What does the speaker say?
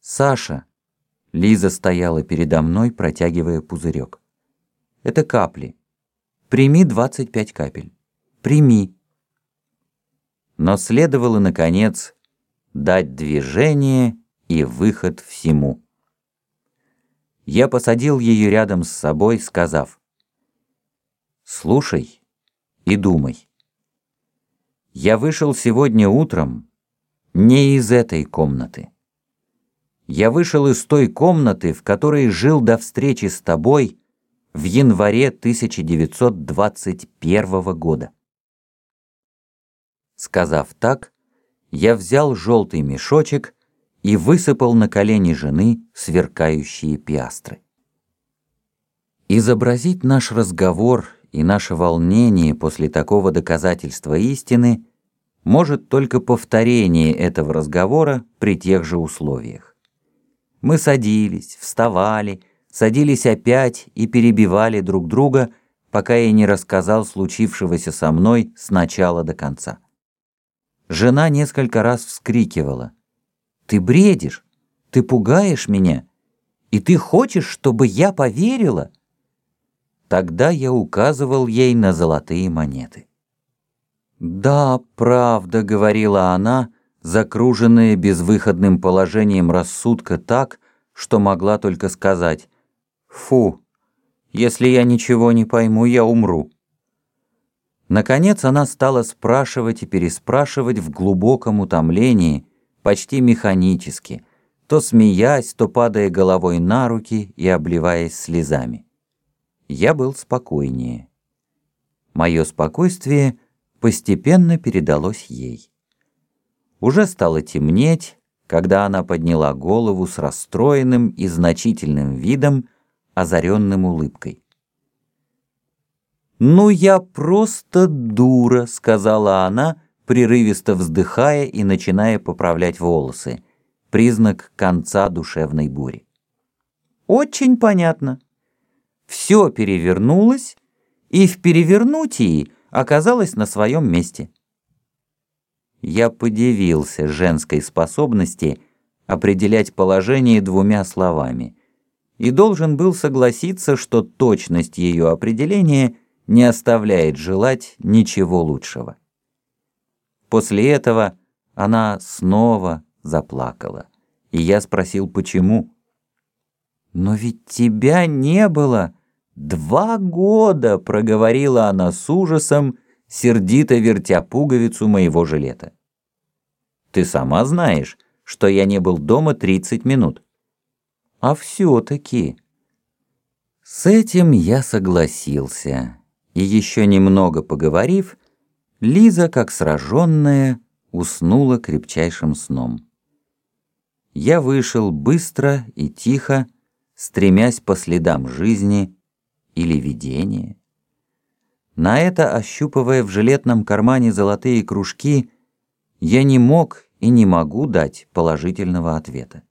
«Саша!» Лиза стояла передо мной, протягивая пузырек. «Это капли. Прими 25 капель. Прими». Но следовало, наконец, дать движение и выход всему. Я посадил ее рядом с собой, сказав, «Слушай и думай. Я вышел сегодня утром не из этой комнаты. Я вышел из той комнаты, в которой жил до встречи с тобой в январе 1921 года. Сказав так, я взял желтый мешочек и высыпал на колени жены сверкающие пиастры. Изобразить наш разговор и наше волнение после такого доказательства истины может только повторение этого разговора при тех же условиях. Мы садились, вставали, садились опять и перебивали друг друга, пока я не рассказал случившегося со мной с начала до конца. Жена несколько раз вскрикивала. «Ты бредишь! Ты пугаешь меня! И ты хочешь, чтобы я поверила?» Тогда я указывал ей на золотые монеты. «Да, правда», — говорила она, — закруженная безвыходным положением рассудка так, что могла только сказать «Фу, если я ничего не пойму, я умру». Наконец она стала спрашивать и переспрашивать в глубоком утомлении, почти механически, то смеясь, то падая головой на руки и обливаясь слезами. Я был спокойнее. Мое спокойствие постепенно передалось ей. Уже стало темнеть, когда она подняла голову с расстроенным и значительным видом, озаренным улыбкой. «Ну, я просто дура», — сказала она, прерывисто вздыхая и начиная поправлять волосы. Признак конца душевной бури. «Очень понятно. Все перевернулось, и в перевернутии оказалось на своем месте». Я подивился женской способности определять положение двумя словами и должен был согласиться, что точность ее определения не оставляет желать ничего лучшего. После этого она снова заплакала, и я спросил, почему. «Но ведь тебя не было!» «Два года!» — проговорила она с ужасом, сердито вертя пуговицу моего жилета. «Ты сама знаешь, что я не был дома 30 минут». «А все-таки...» С этим я согласился, и еще немного поговорив, Лиза, как сраженная, уснула крепчайшим сном. Я вышел быстро и тихо, стремясь по следам жизни или видения. На это, ощупывая в жилетном кармане золотые кружки, я не мог и не могу дать положительного ответа.